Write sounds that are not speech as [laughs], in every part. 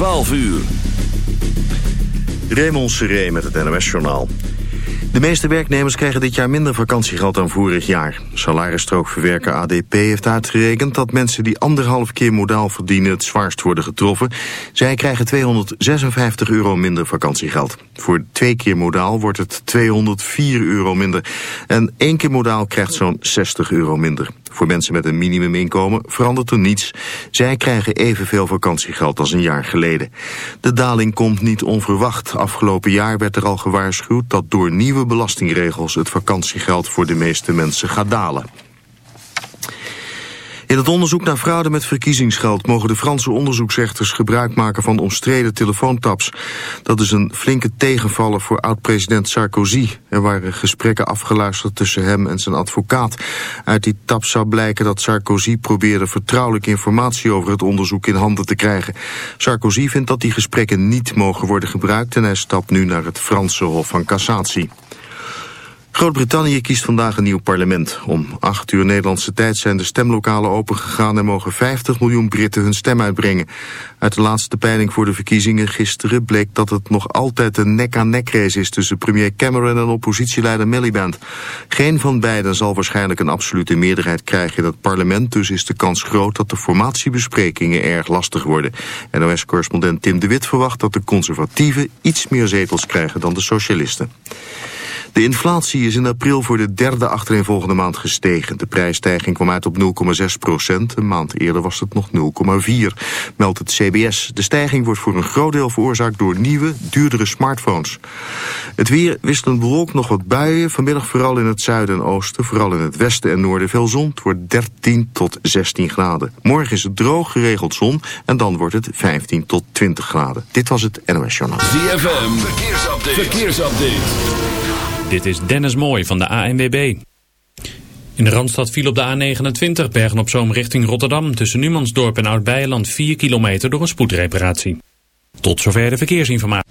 12 uur. Raymond Seré met het NOS-journaal. De meeste werknemers krijgen dit jaar minder vakantiegeld dan vorig jaar. Salarisstrookverwerker ADP heeft uitgerekend dat mensen die anderhalf keer modaal verdienen het zwaarst worden getroffen. Zij krijgen 256 euro minder vakantiegeld. Voor twee keer modaal wordt het 204 euro minder. En één keer modaal krijgt zo'n 60 euro minder. Voor mensen met een minimuminkomen verandert er niets. Zij krijgen evenveel vakantiegeld als een jaar geleden. De daling komt niet onverwacht. Afgelopen jaar werd er al gewaarschuwd dat door nieuwe belastingregels het vakantiegeld voor de meeste mensen gaat dalen. In het onderzoek naar fraude met verkiezingsgeld mogen de Franse onderzoeksrechters gebruik maken van omstreden telefoontaps. Dat is een flinke tegenvaller voor oud-president Sarkozy. Er waren gesprekken afgeluisterd tussen hem en zijn advocaat. Uit die taps zou blijken dat Sarkozy probeerde vertrouwelijke informatie over het onderzoek in handen te krijgen. Sarkozy vindt dat die gesprekken niet mogen worden gebruikt en hij stapt nu naar het Franse Hof van Cassatie. Groot-Brittannië kiest vandaag een nieuw parlement. Om 8 uur Nederlandse tijd zijn de stemlokalen opengegaan... en mogen 50 miljoen Britten hun stem uitbrengen. Uit de laatste peiling voor de verkiezingen gisteren bleek dat het nog altijd een nek-aan-nek race is... tussen premier Cameron en oppositieleider Miliband. Geen van beiden zal waarschijnlijk een absolute meerderheid krijgen in het parlement... dus is de kans groot dat de formatiebesprekingen erg lastig worden. NOS-correspondent Tim de Wit verwacht dat de conservatieven iets meer zetels krijgen dan de socialisten. De inflatie is in april voor de derde achtereenvolgende maand gestegen. De prijsstijging kwam uit op 0,6 procent. Een maand eerder was het nog 0,4, meldt het CBS. De stijging wordt voor een groot deel veroorzaakt door nieuwe, duurdere smartphones. Het weer wisselend bewolkt nog wat buien. Vanmiddag vooral in het zuiden en oosten. Vooral in het westen en noorden veel zon. Het wordt 13 tot 16 graden. Morgen is het droog, geregeld zon. En dan wordt het 15 tot 20 graden. Dit was het NOS Journaal. ZFM, verkeersupdate. verkeersupdate. Dit is Dennis Mooij van de ANWB. In de Randstad viel op de A29 Bergen op Zoom richting Rotterdam... tussen Numansdorp en Oud-Beijerland 4 kilometer door een spoedreparatie. Tot zover de verkeersinformatie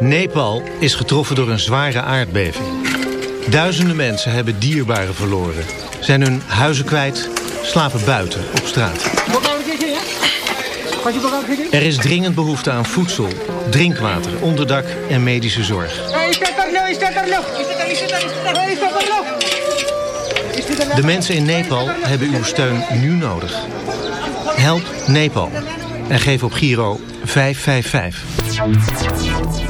Nepal is getroffen door een zware aardbeving. Duizenden mensen hebben dierbaren verloren. Zijn hun huizen kwijt, slapen buiten op straat. Er is dringend behoefte aan voedsel, drinkwater, onderdak en medische zorg. De mensen in Nepal hebben uw steun nu nodig. Help Nepal en geef op Giro 555.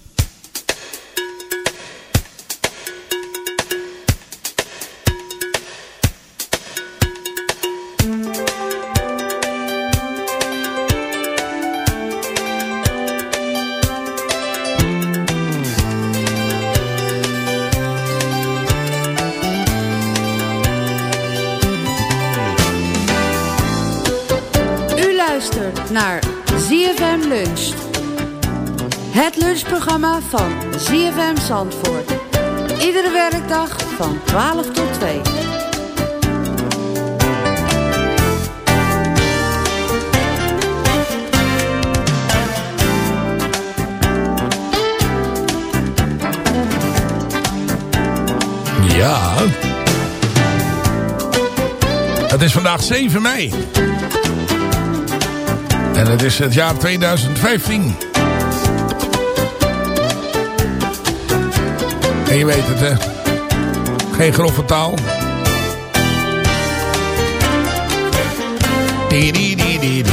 Van ZFM Zandvoort. Iedere werkdag van 12 tot 2. Ja. Het is vandaag 7 mei. En het is het jaar 2015. En je weet het, hè. Geen grove taal. Die.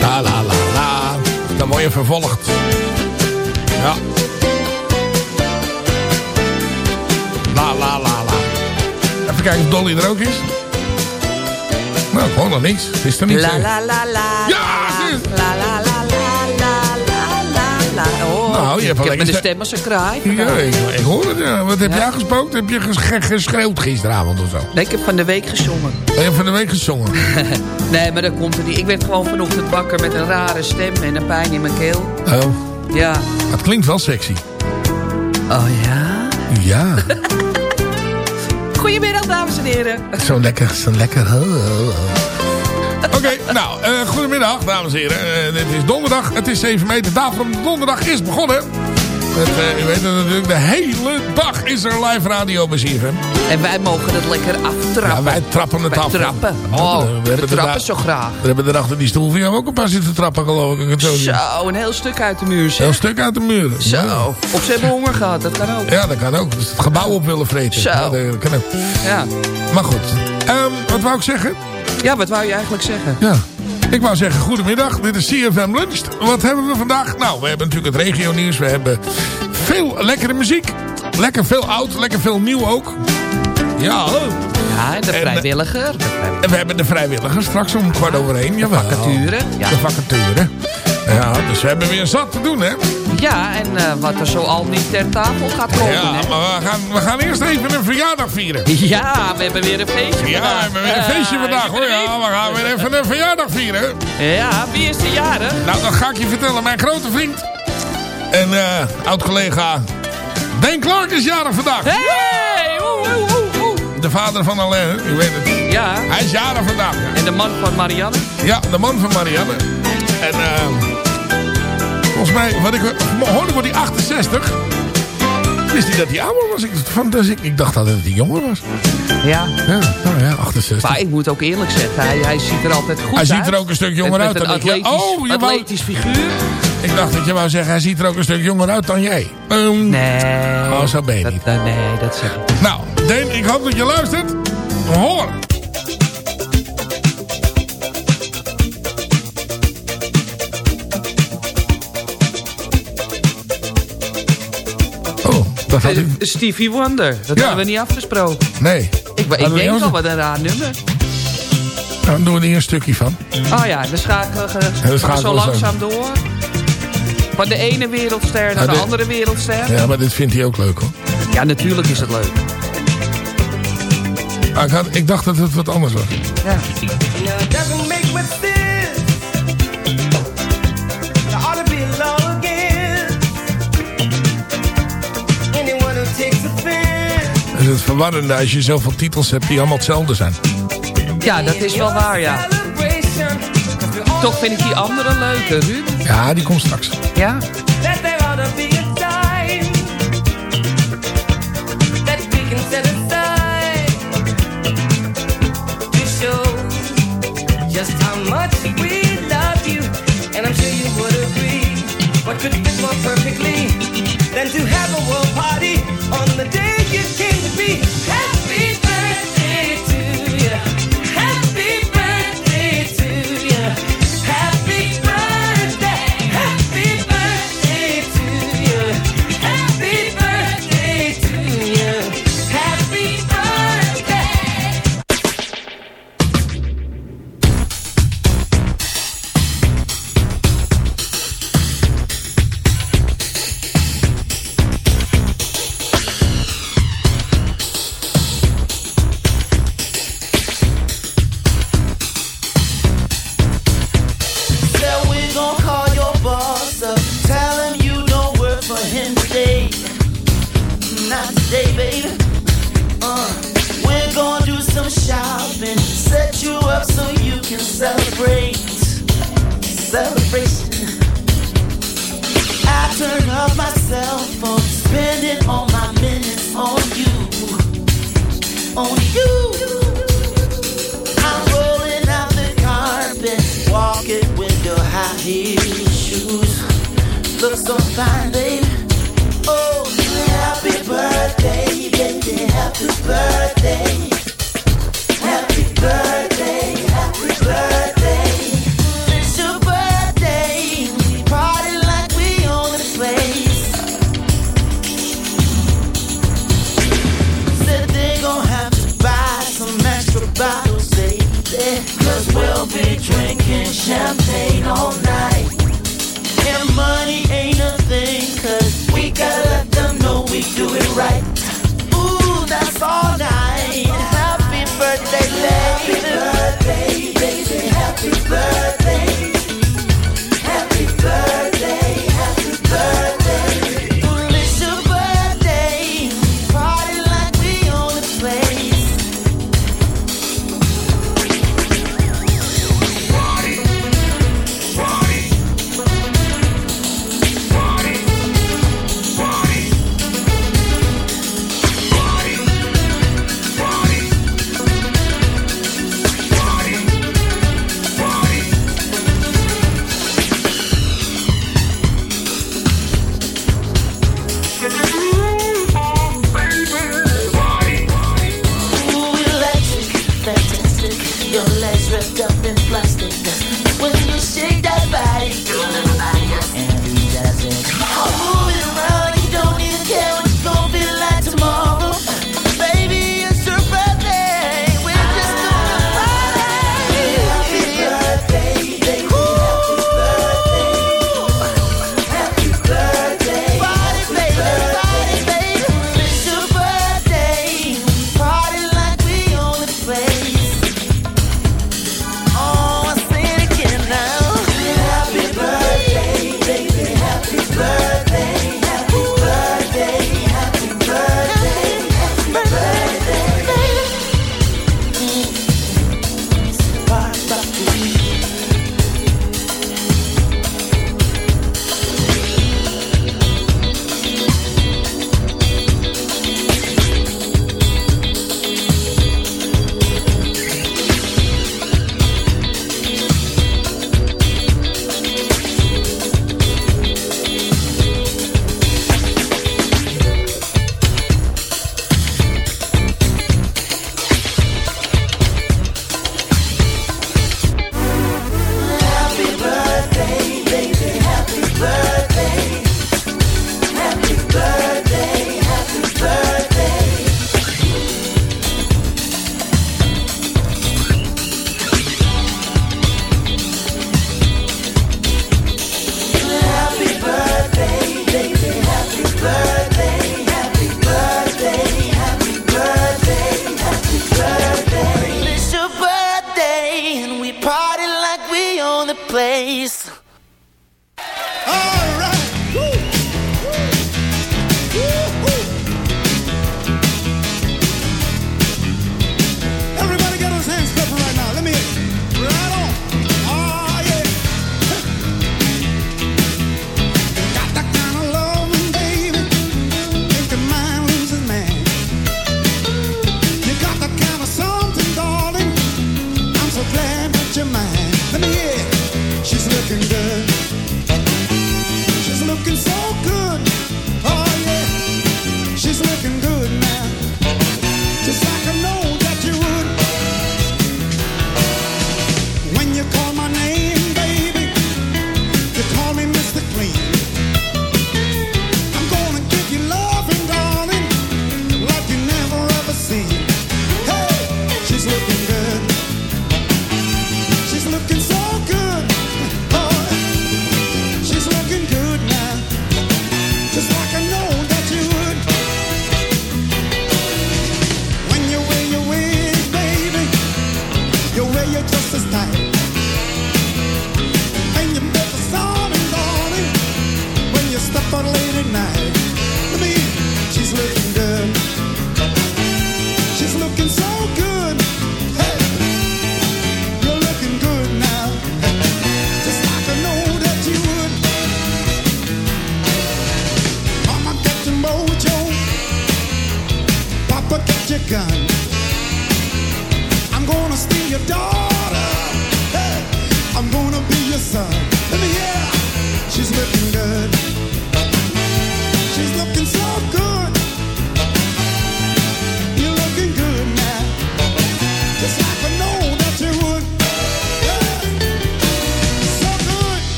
La, la, la, la. Dan word je vervolgd. Ja. La, la, la, la. Even kijken of Dolly er ook is. Nou, gewoon nog niks. Het is er niet. La la la la. Ja, Nou, je hebt ik heb met de stem als een kraai. Ja, ik, ik hoor het. Ja. Wat heb Ja. jij gespookt? Heb je ges ge- geschreeuwd gisteravond of zo? Nee, ik heb van de week gezongen. Ben je van de week gezongen? [laughs] Nee, maar dat komt er niet. Ik werd gewoon vanochtend wakker met een rare stem en een pijn in mijn keel. Oh, Ja. het klinkt wel sexy. Oh ja? Ja, [laughs] Goedemiddag, dames en heren. zo lekker, zo lekker. Oh, oh, Oké, nou, eh, goedemiddag dames en heren. Eh, dit is donderdag, het is 7 meter. Daarom donderdag is begonnen. Het, eh, u weet het natuurlijk, de hele dag is er live radio bij CFM. En wij mogen het lekker aftrappen. Ja, wij trappen het Wij af. trappen. Oh, we we, hebben trappen zo graag. We hebben er achter die stoel van jou ook een paar zitten trappen, geloof ik. het zo een heel stuk uit de muur. zeg. Heel stuk uit de. Ja. Zo. Of ze hebben honger gehad, dat kan ook. Ja, dat kan ook. Dus het gebouw op willen vreten. Zo. Ja, dat kan ook. Ja. Maar goed, Ehm, wat wou ik zeggen? Ja, wat wou je eigenlijk zeggen? Ja. Ik wou zeggen, goedemiddag. Dit is CFM Lunch. Wat hebben we vandaag? Nou, we hebben natuurlijk het regio nieuws. We hebben veel lekkere muziek. Lekker veel oud, lekker veel nieuw ook. Ja, Ja, en de eh, vrijwilliger. De vrij- en we hebben de vrijwilligers straks om kwart over één. Jawel. vacature. Ja. De vacature. Ja, dus we hebben weer zat te doen, hè? Ja, en eh, wat er zo al niet ter tafel gaat komen. Ja, hè? maar we gaan, we gaan eerst even een verjaardag vieren. Ja, we hebben weer een feestje Ja, vandaag. we hebben weer een feestje Ja, vandaag hoor. ben Ja, we gaan weer even een verjaardag vieren. Ja, wie is de jarig? Nou, dat ga ik je vertellen. Mijn grote vriend en eh oud-collega Dane Clark is jarig vandaag. Hey! Oeh, oeh, oeh, oeh. De vader van Alain, u weet het. Ja, Hij is jarig vandaag. en de man van Marianne. Ja, de man van Marianne. En eh, volgens mij, wat ik hoorde, wordt hij 68. Wist hij dat hij ouder was? Ik, van, dus ik, ik dacht dat hij jonger was. Ja. Ja, nou ja, 68. Maar ik moet ook eerlijk zeggen, hij, hij ziet er altijd goed Hij uit. ziet er ook een stuk jonger Met- uit met dan een ik. Atletisch, oh, je wou- atletisch figuur. Ik dacht dat je wou zeggen, hij ziet er ook een stuk jonger uit dan jij. Ehm, Nee. Oh, zo ben je dat, niet. dat- nee, dat zeg ik. Nou, Deen, ik hoop dat je luistert. Hoor. Dat had u... Stevie Wonder, dat Ja. hadden we niet afgesproken. Nee. Ik, ik denk afge- wat een raar nummer. Nou, dan doen we er een stukje van. Oh ja, we schakelen, we schakelen zo zo. langzaam door. Van de ene wereldster naar de de- andere wereldster. Ja, maar dit vindt hij ook leuk hoor. Ja, natuurlijk is het leuk. Maar ik, had, ik dacht dat het wat anders was. Ja. Verwarrende als je zoveel titels hebt die allemaal hetzelfde zijn. ja, dat is wel waar, ja. Toch vind ik die andere leuker, Ruud. Ja, die komt straks. Ja?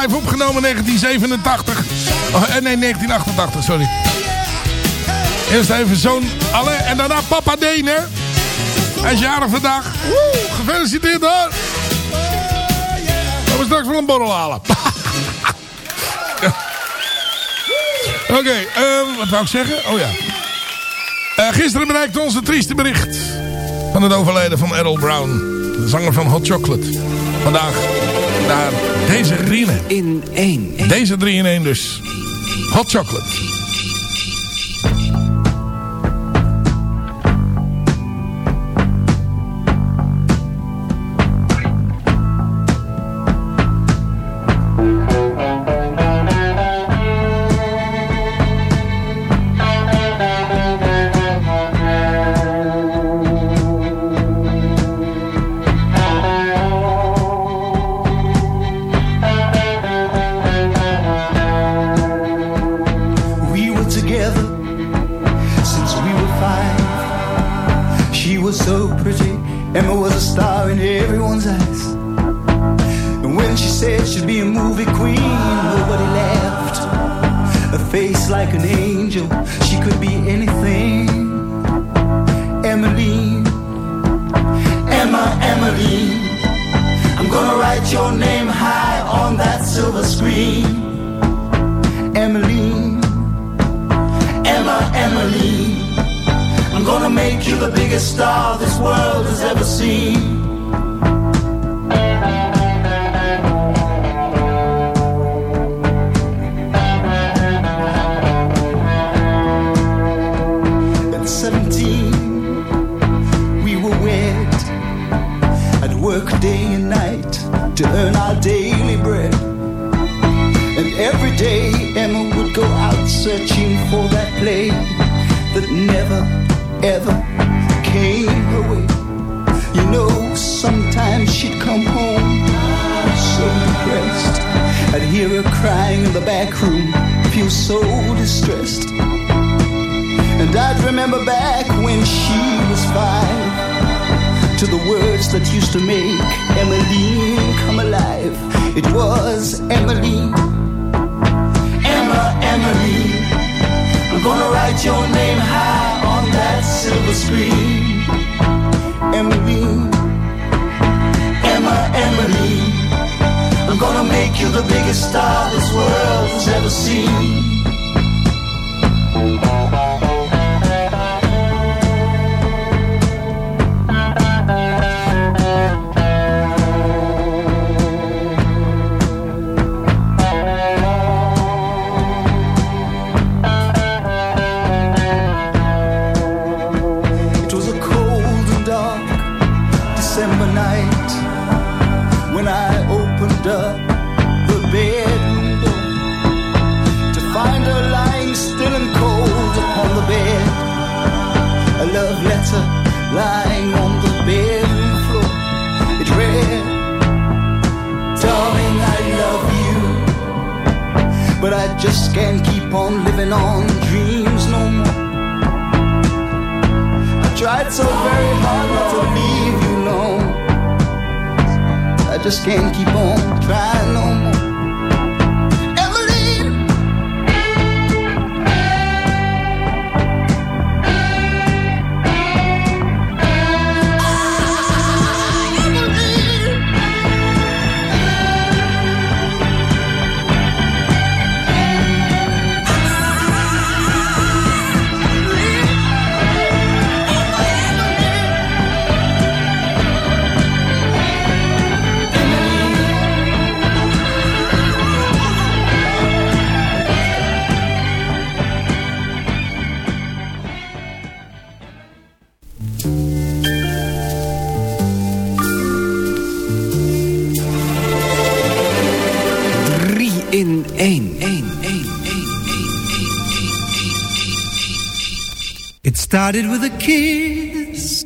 live opgenomen 1987. Oh, eh, nee, 1988, sorry. Eerst even zoon Alle en daarna papa Deen, hè. Hij is jarig vandaag. Gefeliciteerd hoor. Gaan we straks wel een borrel halen. [laughs] Oké, ehm, wat wou ik zeggen? Oh ja. Eh, gisteren bereikte ons het trieste bericht van het overlijden van Errol Brown. De zanger van Hot Chocolate. Vandaag deze drie in één. Deze drie in één dus. Hot chocolate. make you the biggest star this world has ever seen. just can't keep on living on dreams no more. I tried so very hard not to leave you alone. I just can't keep on trying no more. Started with a kiss.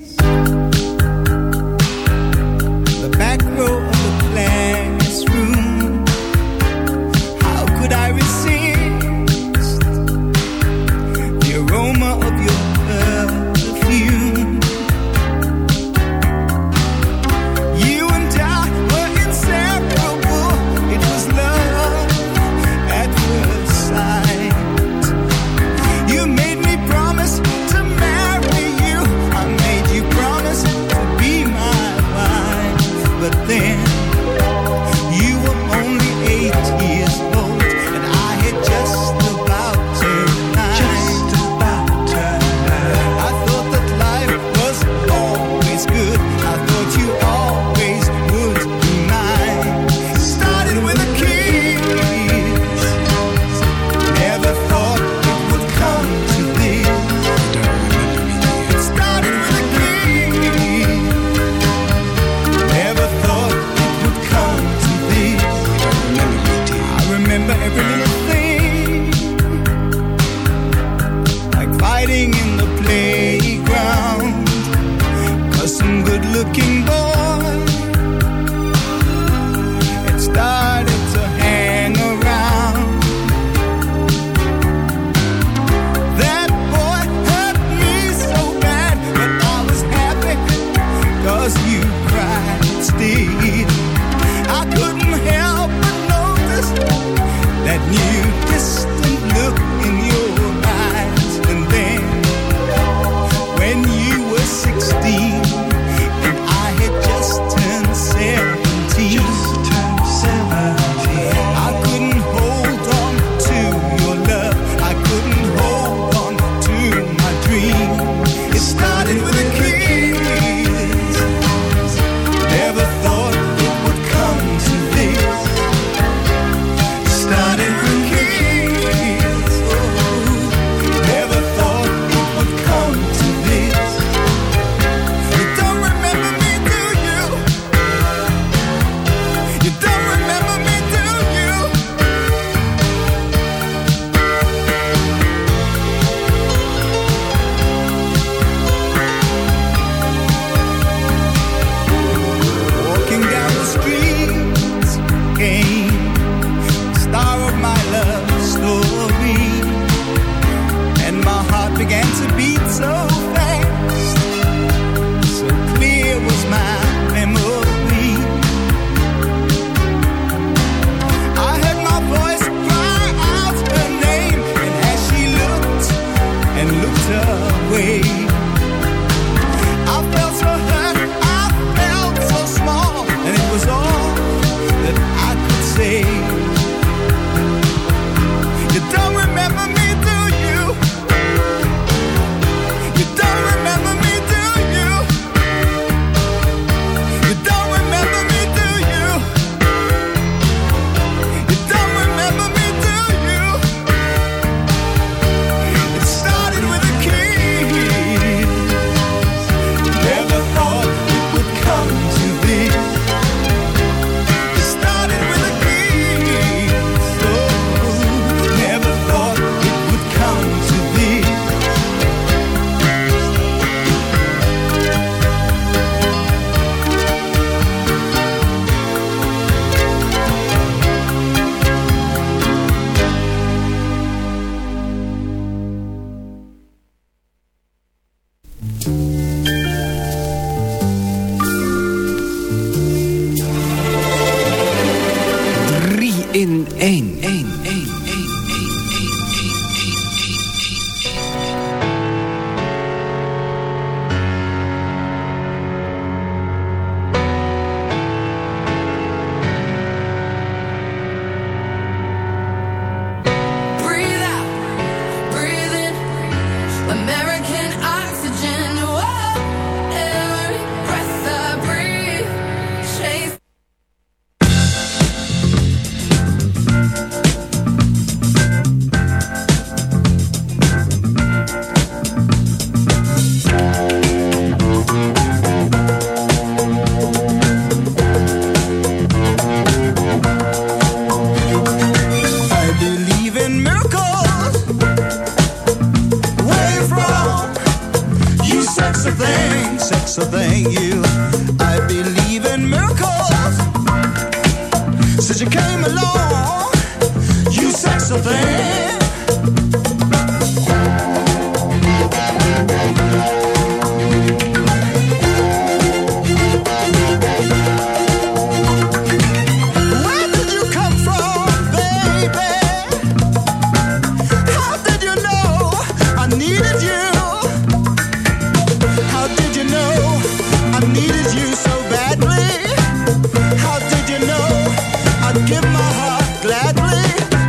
Gladly?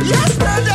Yesterday,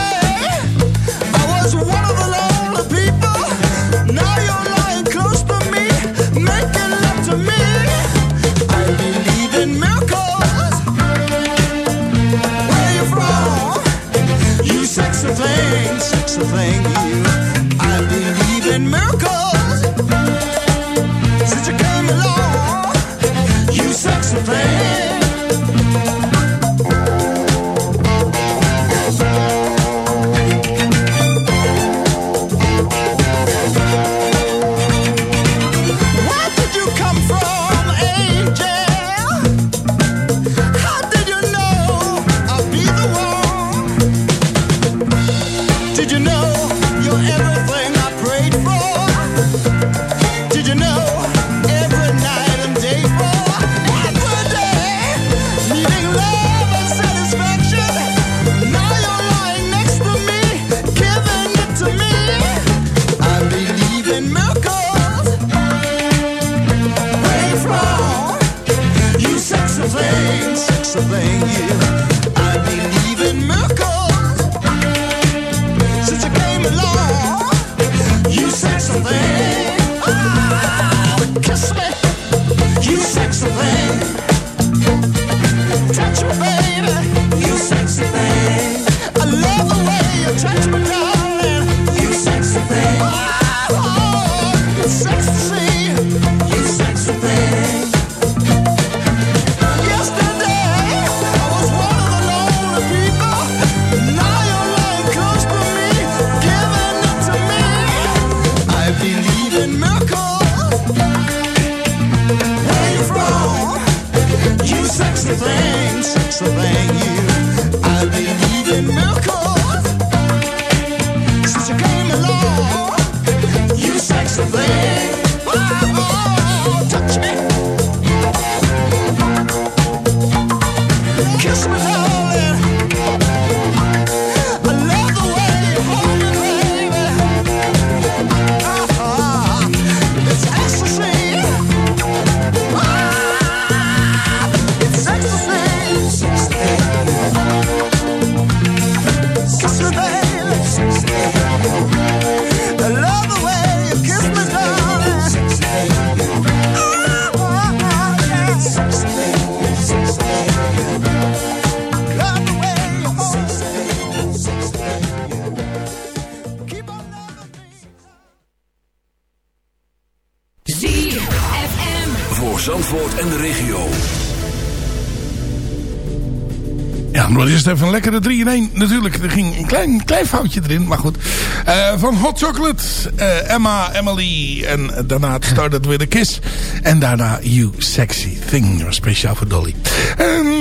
thing, sexy even een lekkere 3 in 1. Natuurlijk, er ging een klein, klein foutje erin, maar goed. Eh, van Hot Chocolate, eh, Emma, Emily en daarna het Started With A Kiss. En daarna You Sexy Thing, speciaal voor Dolly. [laughs]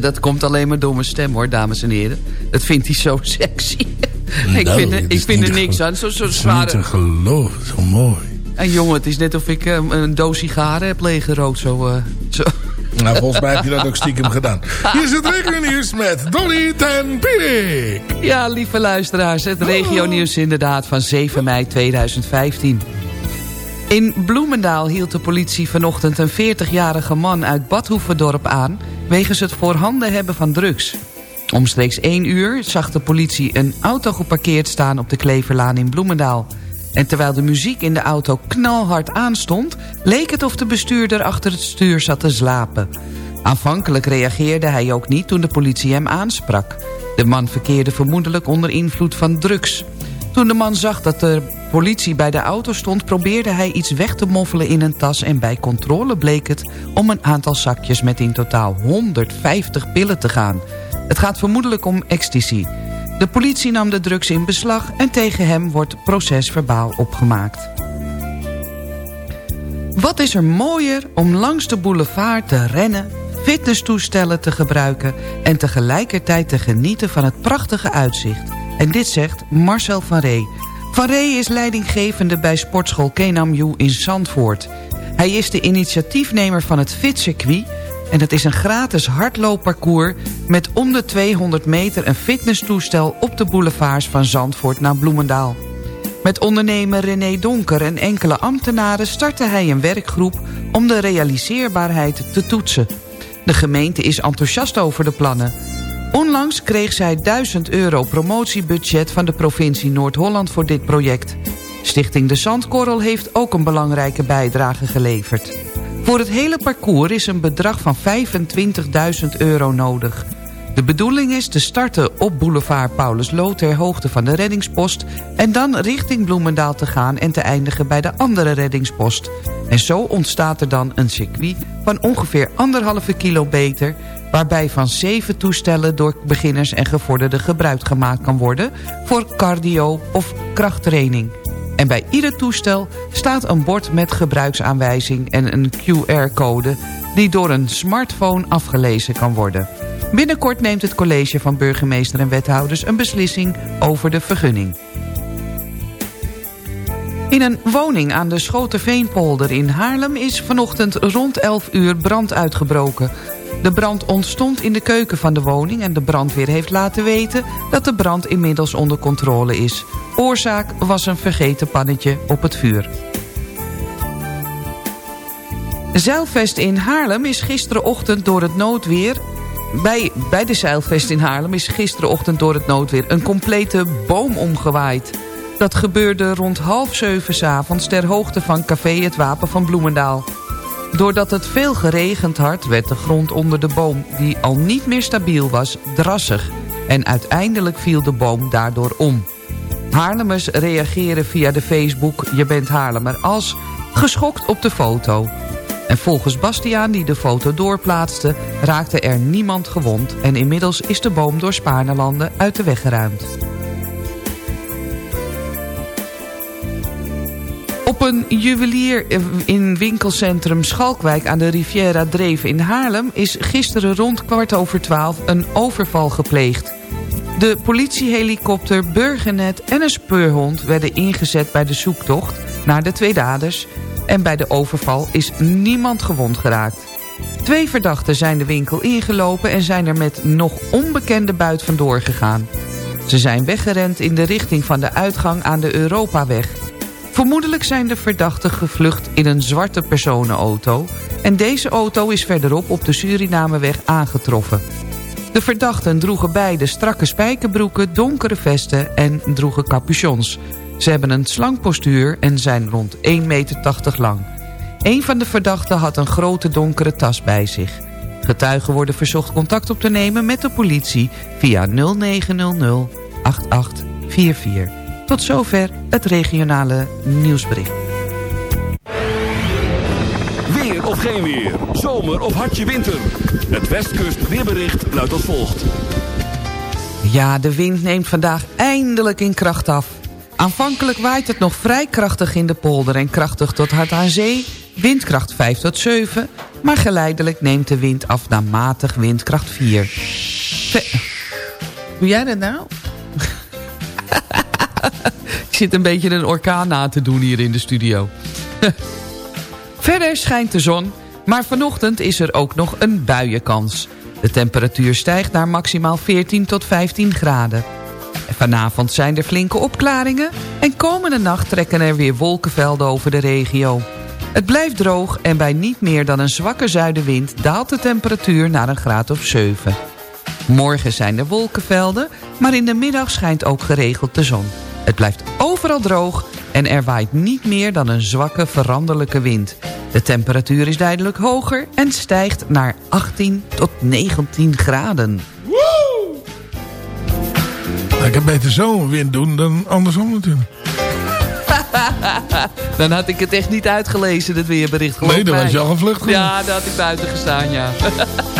Dat komt alleen maar door mijn stem hoor, dames en heren. Dat vindt hij zo sexy. [laughs] ik Nou, vind, er- het ik vind er niks aan. Zo, zo Het is niet zware... te geloven, zo mooi. En jongen, het is net of ik eh, een doos sigaren heb leeggerookt. Zo, zo. Nou, volgens mij heb je dat ook stiekem gedaan. [laughs] Hier is het regionieuws met Dolly ten Pierik. Ja, lieve luisteraars, het regionieuws inderdaad van 7 mei 2015. In Bloemendaal hield de politie vanochtend een 40-jarige man uit Badhoevedorp aan... wegens het voorhanden hebben van drugs. Omstreeks 1 uur zag de politie een auto geparkeerd staan op de Kleverlaan in Bloemendaal. En terwijl de muziek in de auto knalhard aanstond... leek het of de bestuurder achter het stuur zat te slapen. Aanvankelijk reageerde hij ook niet toen de politie hem aansprak. De man verkeerde vermoedelijk onder invloed van drugs. Toen de man zag dat de politie bij de auto stond... probeerde hij iets weg te moffelen in een tas... en bij controle bleek het om een aantal zakjes met in totaal 150 pillen te gaan. Het gaat vermoedelijk om ecstasy. De politie nam de drugs in beslag... en tegen hem wordt procesverbaal opgemaakt. Wat is er mooier om langs de boulevard te rennen... fitnesstoestellen te gebruiken... en tegelijkertijd te genieten van het prachtige uitzicht. En dit zegt Marcel van Ree. Van Ree is leidinggevende bij sportschool Kenam in Zandvoort. Hij is de initiatiefnemer van het Fitcircuit... en het is een gratis hardloopparcours... met om de 200 meter een fitnesstoestel op de boulevards van Zandvoort naar Bloemendaal. Met ondernemer René Donker en enkele ambtenaren startte hij een werkgroep om de realiseerbaarheid te toetsen. De gemeente is enthousiast over de plannen. Onlangs kreeg zij 1000 euro promotiebudget van de provincie Noord-Holland voor dit project. Stichting De Zandkorrel heeft ook een belangrijke bijdrage geleverd. Voor het hele parcours is een bedrag van 25.000 euro nodig. De bedoeling is te starten op boulevard Paulus Lood ter hoogte van de reddingspost... en dan richting Bloemendaal te gaan en te eindigen bij de andere reddingspost. En zo ontstaat er dan een circuit van ongeveer anderhalve kilometer... waarbij van zeven toestellen door beginners en gevorderden gebruik gemaakt kan worden... voor cardio of krachttraining. En bij ieder toestel staat een bord met gebruiksaanwijzing en een QR-code... die door een smartphone afgelezen kan worden... Binnenkort neemt het college van burgemeester en wethouders een beslissing over de vergunning. In een woning aan de Schoterveenpolder in Haarlem is vanochtend rond 11 uur brand uitgebroken. De brand ontstond in de keuken van de woning en de brandweer heeft laten weten dat de brand inmiddels onder controle is. Oorzaak was een vergeten pannetje op het vuur. Zeilvest in Haarlem is gisterenochtend door het noodweer bij, bij de Zeilvest in Haarlem is gisterenochtend door het noodweer een complete boom omgewaaid. Dat gebeurde rond half zeven s avonds ter hoogte van café Het Wapen van Bloemendaal. Doordat het veel geregend had, werd de grond onder de boom, die al niet meer stabiel was, drassig. En uiteindelijk viel de boom daardoor om. Haarlemers reageren via de Facebook Je bent Haarlemmer als geschokt op de foto. En volgens Bastiaan, die de foto doorplaatste, raakte er niemand gewond... en inmiddels is de boom door Spaarnelanden uit de weg geruimd. Op een juwelier in winkelcentrum Schalkwijk aan de Riviera Dreven in Haarlem... is gisteren rond kwart over twaalf een overval gepleegd. De politiehelikopter, burgernet en een speurhond werden ingezet bij de zoektocht naar de twee daders... En bij de overval is niemand gewond geraakt. Twee verdachten zijn de winkel ingelopen en zijn er met nog onbekende buit vandoor gegaan. Ze zijn weggerend in de richting van de uitgang aan de Europaweg. Vermoedelijk zijn de verdachten gevlucht in een zwarte personenauto... en deze auto is verderop op de Surinameweg aangetroffen. De verdachten droegen beide strakke spijkerbroeken, donkere vesten en droegen capuchons... Ze hebben een slank postuur en zijn rond 1,80 meter lang. Een van de verdachten had een grote donkere tas bij zich. Getuigen worden verzocht contact op te nemen met de politie via 0900 8844. Tot zover het regionale nieuwsbericht. Of geen weer, zomer of hartje winter. Het Westkust weerbericht luidt als volgt. Ja, de wind neemt vandaag eindelijk in kracht af. Aanvankelijk waait het nog vrij krachtig in de polder en krachtig tot hard aan zee. Windkracht 5 tot 7, maar geleidelijk neemt de wind af naar matig windkracht 4. Ve Doe jij dat nou? [laughs] Ik zit een beetje een orkaan na te doen hier in de studio. [laughs] Verder schijnt de zon, maar vanochtend is er ook nog een buienkans. De temperatuur stijgt naar maximaal 14 tot 15 graden. Vanavond zijn er flinke opklaringen en komende nacht trekken er weer wolkenvelden over de regio. Het blijft droog en bij niet meer dan een zwakke zuidenwind daalt de temperatuur naar een graad of 7. Morgen zijn er wolkenvelden, maar in de middag schijnt ook geregeld de zon. Het blijft overal droog en er waait niet meer dan een zwakke veranderlijke wind. De temperatuur is duidelijk hoger en stijgt naar 18 tot 19 graden. Nou, ik heb beter zo een wind doen dan andersom natuurlijk. [laughs] dan had ik het echt niet uitgelezen, het weerbericht. Nee, dan was je al gevlucht. Ja, daar had ik buiten gestaan, ja. [laughs]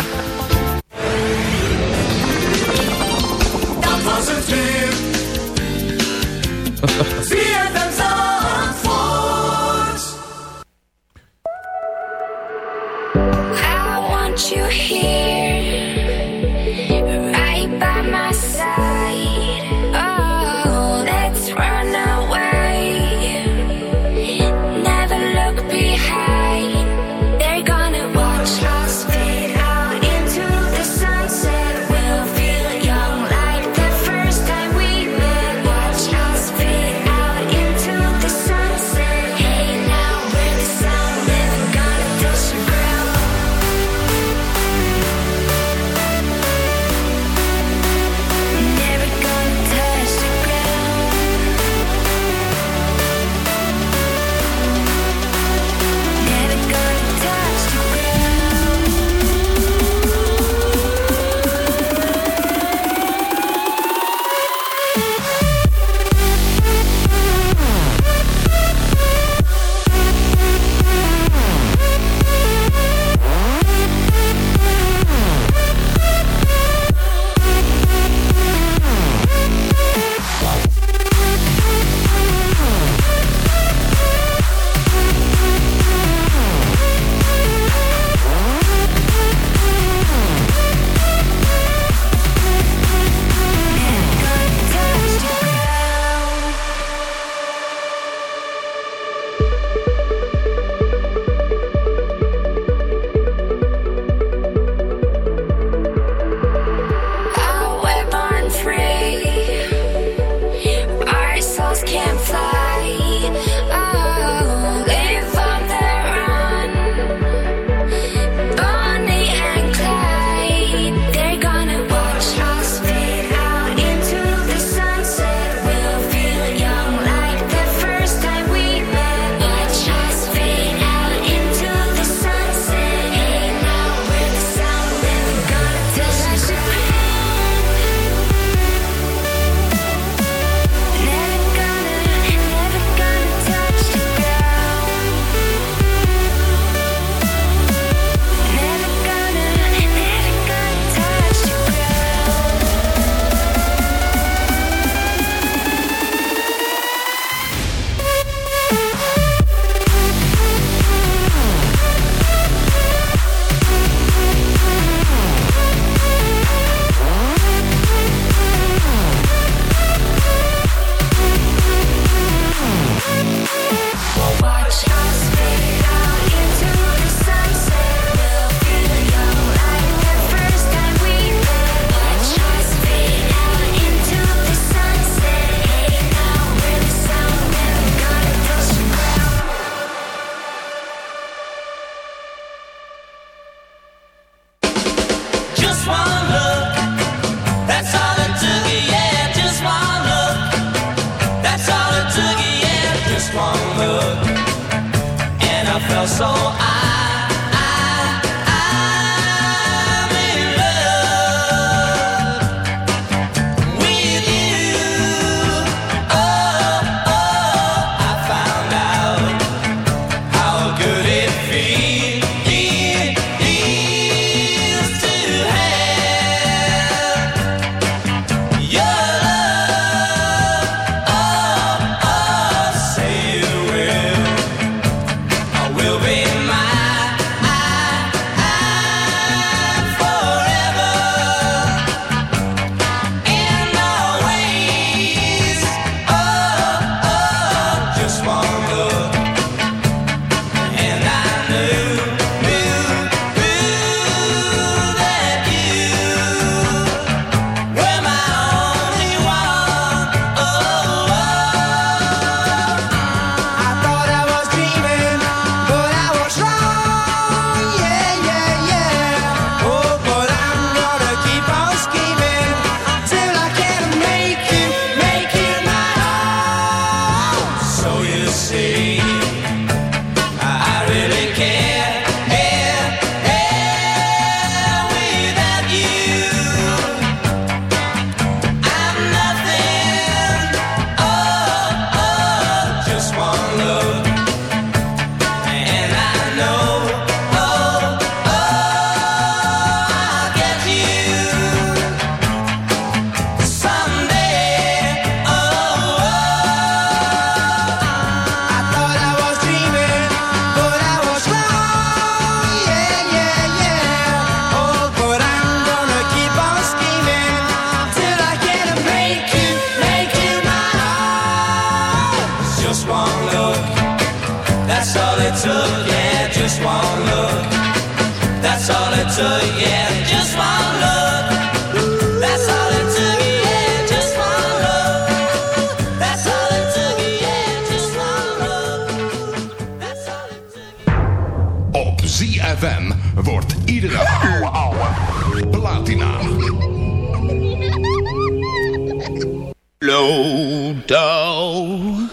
Down.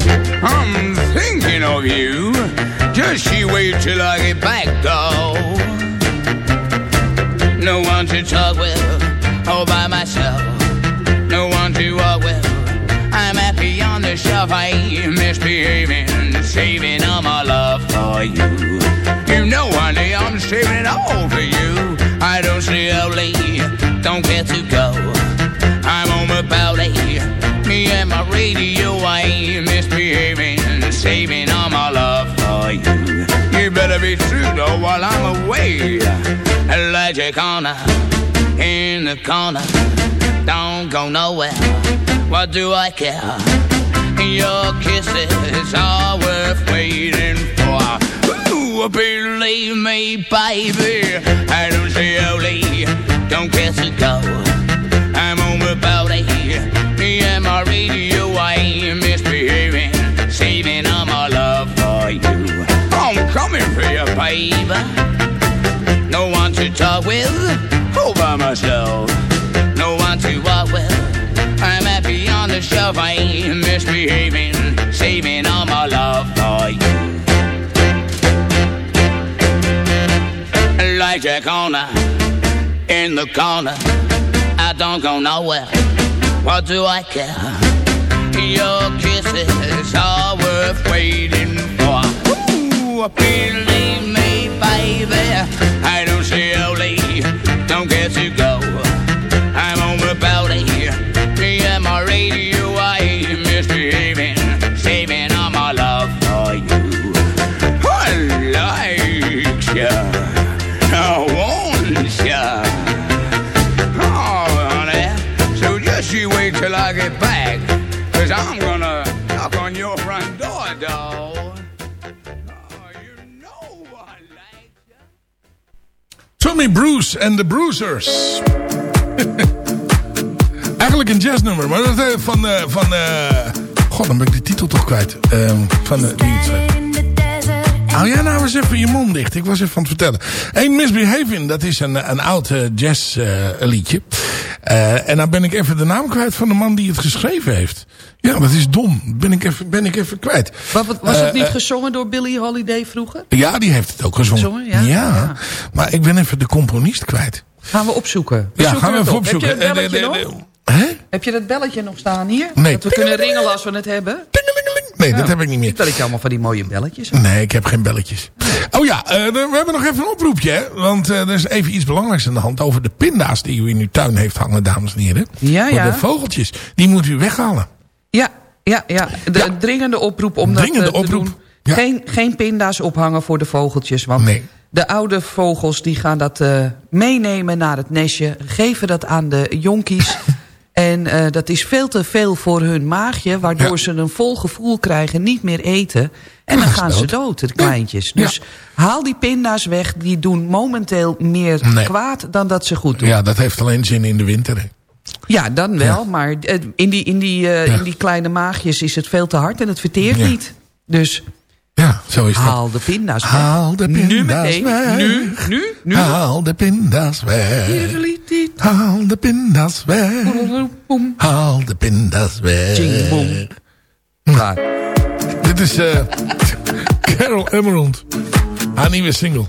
I'm thinking of you. Just you wait till I get back, though. No one to talk with, all by myself. No one to walk with. I'm happy on the shelf. I ain't misbehaving, saving all my love for you. You know, honey, I'm saving it all for you. I don't slowly, don't get to go. Radio. I ain't misbehaving, saving all my love for you. You better be true though while I'm away. Elijah corner in the corner, don't go nowhere. What do I care? Your kisses are worth waiting for. Ooh, believe me, baby, I don't say only, don't get to go. I'm on my body, me and radio, I misbehaving, saving all my love for you. I'm coming for you, baby. No one to talk with, all by myself. No one to walk with. I'm happy on the shelf, I misbehaving, saving all my love for you. Like a corner, in the corner, I don't go nowhere. What do I care? Your kisses are worth waiting for. Ooh, believe me, baby, I don't Tommy Bruce en de Bruisers. [laughs] Eigenlijk een jazznummer, maar dat is van... eh, van eh, God, dan ben ik de titel toch kwijt. Ehm, van de. Hou jij nou eens even je mond dicht. Ik was even aan het vertellen. Ain't Misbehaving, dat is een, een oud eh, jazz eh, liedje. Eh, en dan ben ik even de naam kwijt van de man die het geschreven heeft. Ja, dat is dom. Ben ik even, ben ik even kwijt. Was, was het Eh, niet eh, gezongen door Billie Holiday vroeger? Ja, die heeft het ook gezongen. Gezongen, ja? ja. Maar ik ben even de componist kwijt. Gaan we opzoeken. We Ja, gaan we even op. Heb je opzoeken. belletje nog? Hè? Heb je dat belletje nog staan hier? Nee. Dat we kunnen ringelen als we het hebben? Nee, dat heb ik niet meer. Dat ik allemaal van die mooie belletjes. Nee, ik heb geen belletjes. Oh ja, eh, we hebben nog even een oproepje. Hè? Want eh, er is even iets belangrijks aan de hand over de pinda's die u in uw tuin heeft hangen, dames en heren. Ja, Voor ja. de vogeltjes. Die moet u weghalen. Ja, ja, ja. De dringende oproep om dat Dringende eh, te oproep. doen. Ja. Geen, geen pinda's ophangen voor de vogeltjes. Want Nee. de oude vogels die gaan dat eh, meenemen naar het nestje. Geven dat aan de jonkies. [laughs] en eh, dat is veel te veel voor hun maagje. Waardoor ze een vol gevoel krijgen, niet meer eten. En dan gaan ze dood. de kleintjes. Dus haal die pinda's weg. Die doen momenteel meer Nee. kwaad dan dat ze goed doen. Ja, dat heeft alleen zin in de winter. hè. Ja, dan wel. Maar eh, in die, in, die, eh, in die kleine maagjes is het veel te hard en het verteert niet. Dus Ja, zo is dat. haal de pinda's weg. Haal de pinda's Nu meteen. weg. Nu, nu, nu. Haal de pinda's weg. Haal de pinda's weg. Haal de pinda's weg. Ching, boom. Klaar. Dit is eh [laughs] Carol Emerald. Haar nieuwe single.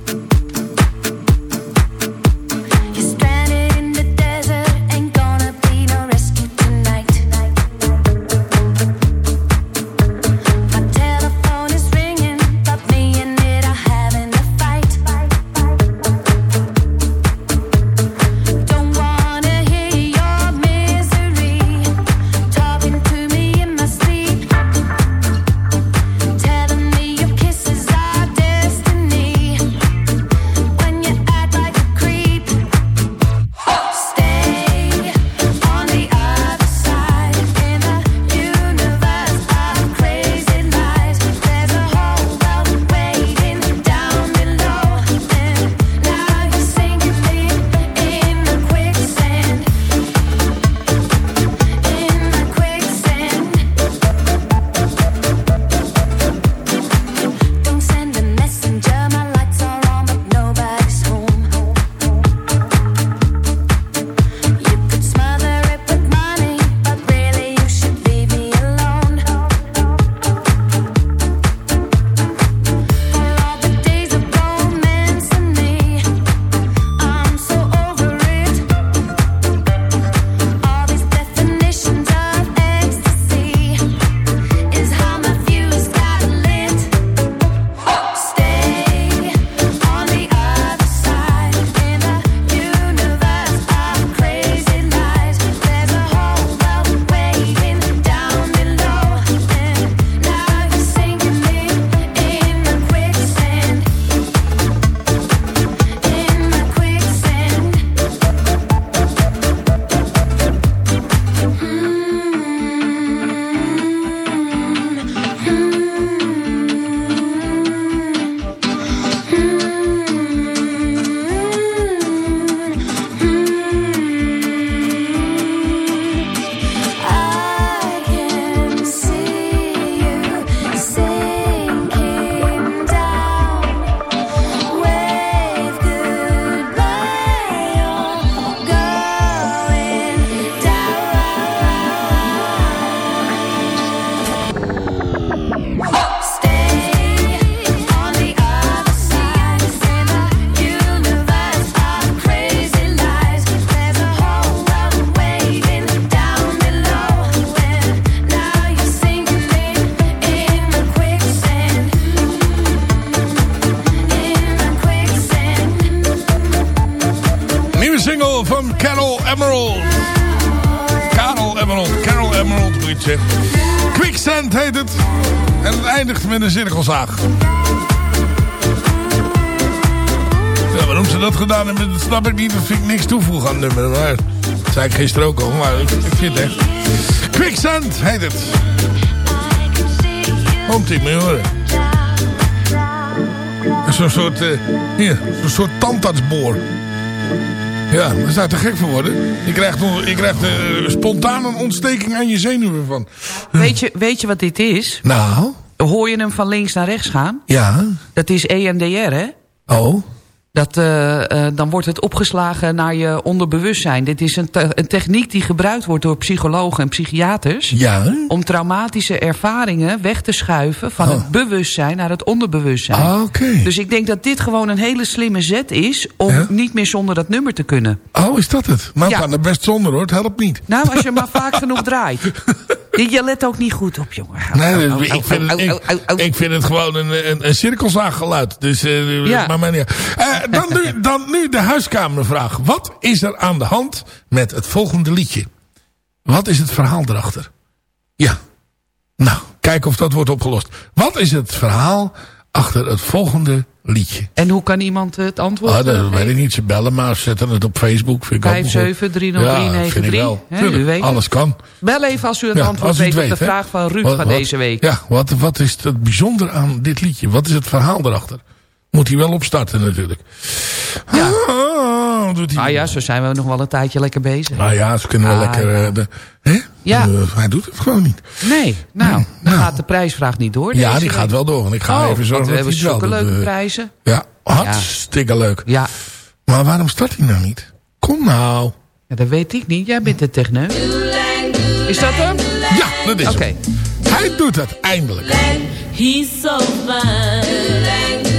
Met een cirkelzaag. Ja, waarom ze dat gedaan hebben, dat snap ik niet. Dat vind ik niks toevoegen aan het nummer. Maar, dat zei ik gisteren ook al, maar ik, ik vind het echt. Quicksand heet het. Komt ie mee horen. Zo'n soort, eh, hier, zo'n soort tandartsboor. Ja, daar zou te gek voor worden. Je krijgt, je krijgt eh, spontaan een ontsteking aan je zenuwen van. Weet je, weet je wat dit is? Nou? Hoor je hem van links naar rechts gaan? Ja. Dat is EMDR, hè? Oh. Dat, eh, eh, dan wordt het opgeslagen naar je onderbewustzijn. Dit is een, te- een techniek die gebruikt wordt door psychologen en psychiaters... Ja. om traumatische ervaringen weg te schuiven... van het bewustzijn naar het onderbewustzijn. Ah, oké. Dus ik denk dat dit gewoon een hele slimme zet is... om Ja? niet meer zonder dat nummer te kunnen. Oh, is dat het? Nou, Ja. kan er best zonder hoor. Het helpt niet. Nou, als je maar vaak genoeg draait. [laughs] Je let ook niet goed op, jongen. Nee, ik, vind het, ik, ik vind gewoon een, een, een cirkelzaaggeluid. Dus eh Ja. maar niet uit. Eh, dan, nu, [laughs] dan nu de huiskamervraag. Wat is er aan de hand met het volgende liedje? Wat is het verhaal erachter? Ja. Nou, kijken of dat wordt opgelost. Wat is het verhaal achter het volgende liedje? En hoe kan iemand het antwoord Ah, dat weet ik niet. Ze bellen maar. Zetten het op Facebook. Vind ik ook wel goed. 5730393. Ja, vind ik wel. U weet alles kan. Bel even als u het Ja, antwoord weet het op de weet, vraag van Ruud Wat- van deze week. Ja, wat, wat is het bijzondere aan dit liedje? Wat is het verhaal erachter? Moet hij wel opstarten natuurlijk. Ja. Ah, doet hij Ah ja, zo zijn we nog wel een tijdje lekker bezig. Nou ja, ze kunnen wel Ah, lekker... ja. eh, de, hè? Ja. Eh, hij doet het gewoon niet. Nee, nou, dan gaat de prijsvraag niet door. ja, die week. gaat wel door. Want ik ga Oh, even zorgen want we dat hebben hij het wel zulke doet. leuke Eh, prijzen. Ja, hartstikke leuk. Ja. Maar waarom start hij nou niet? Kom nou. ja, dat weet ik niet. Jij bent de techneut. Is dat hem? Ja, dat is Oké. hem. Hij doet het eindelijk. He's so fine.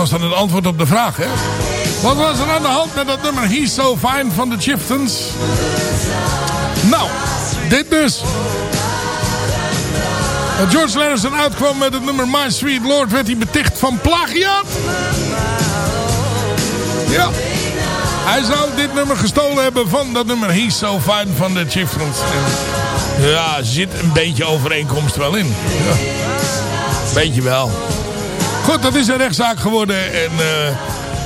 Was dan het antwoord op de vraag, hè. Wat was er aan de hand met dat nummer He's So Fine van de Chieftains? Nou, dit dus. Dat George Harrison uitkwam met het nummer My Sweet Lord... werd hij beticht van plagiaat. Ja. Hij zou dit nummer gestolen hebben van dat nummer He's So Fine van de Chieftains. En Ja, zit een beetje overeenkomst wel in. Ja. Beetje wel. Goed, dat is een rechtszaak geworden. En eh,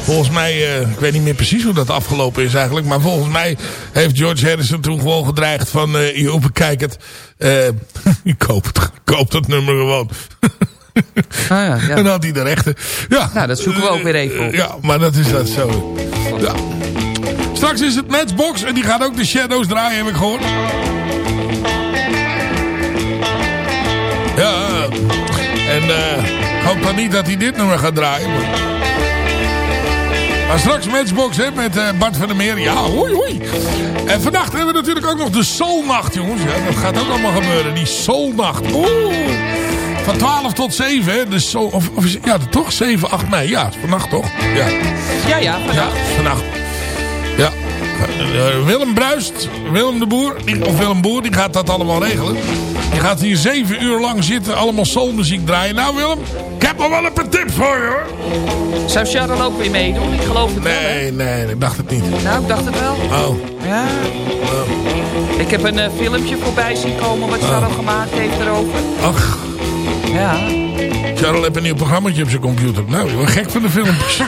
volgens mij, eh, ik weet niet meer precies hoe dat afgelopen is eigenlijk. Maar volgens mij heeft George Harrison toen gewoon gedreigd van... eh joh, bekijk het. [laughs] ik koop het, koop het nummer gewoon. Ah, ja, ja. En dan had hij de rechten. Ja. Nou, dat zoeken we ook weer even op. Ja, maar dat is dat zo. Ja. Straks is het Matchbox en die gaat ook de Shadows draaien, heb ik gehoord. Ja, en eh, ik hoop dan niet dat hij dit nummer gaat draaien. Maar, maar straks Matchbox hè, met eh, Bart van der Meer. Ja, hoi hoi. En vannacht hebben we natuurlijk ook nog de Soulnacht, jongens. Ja, dat gaat ook allemaal gebeuren, die Soulnacht. Oeh. Van 12 tot 7, hè. Dus zo, of, ja, toch? 7, 8 mei. Ja, vannacht toch? Ja. Ja, ja. Vannacht. Ja. Eh, Willem Bruist, Willem de Boer, die- of Willem Boer, die gaat dat allemaal regelen. Die gaat hier zeven uur lang zitten, allemaal soulmuziek draaien. Nou Willem, ik heb nog wel een paar tips voor je hoor. Zou Sharon ook weer meedoen? Ik geloof het wel, hè? Nee, nee, ik dacht het niet. Nou, ik dacht het wel. Oh. Ja. Ik heb een eh, filmpje voorbij zien komen wat Sharon gemaakt heeft erover. Ach, Ja. Charles heeft een nieuw programmaatje op zijn computer. Nou, ik ben gek van de filmpjes. ja.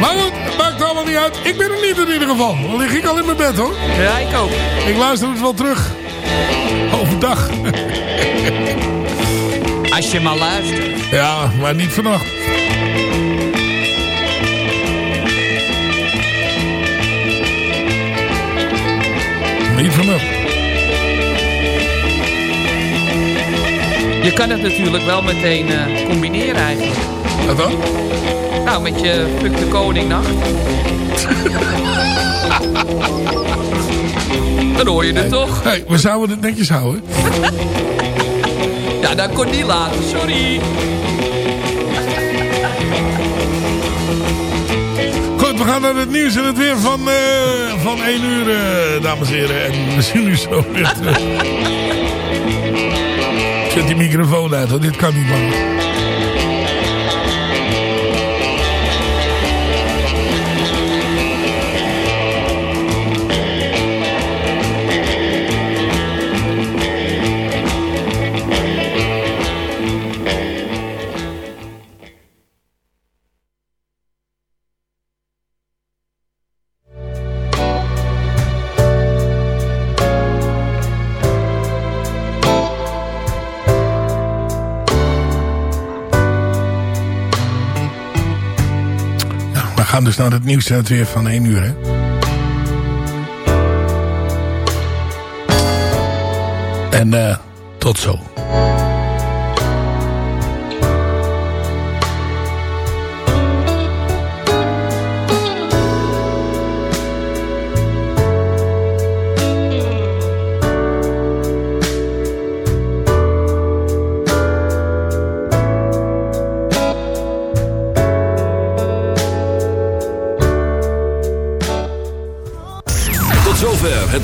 Maar goed, het maakt allemaal niet uit. Ik ben er niet in ieder geval. Dan lig ik al in mijn bed hoor. Ja, ik ook. Ik luister het wel terug. Overdag. Als je maar luistert. Ja, maar niet vannacht. Niet. Je kan het natuurlijk wel meteen eh, combineren eigenlijk. Wat dan? Nou, met je Fuck de Koningnacht. [laughs] Dan hoor je het toch? Hey, we zouden het netjes houden. [laughs] Ja, dat kon niet laten, sorry. We gaan naar het nieuws en het weer van, eh, van 1 uur, eh, dames en heren. En we zien u zo weer terug. [laughs] Zet die microfoon uit, hoor. Dit kan niet langer. Naar het nieuws het weer van 1 uur, hè. En eh, tot zo.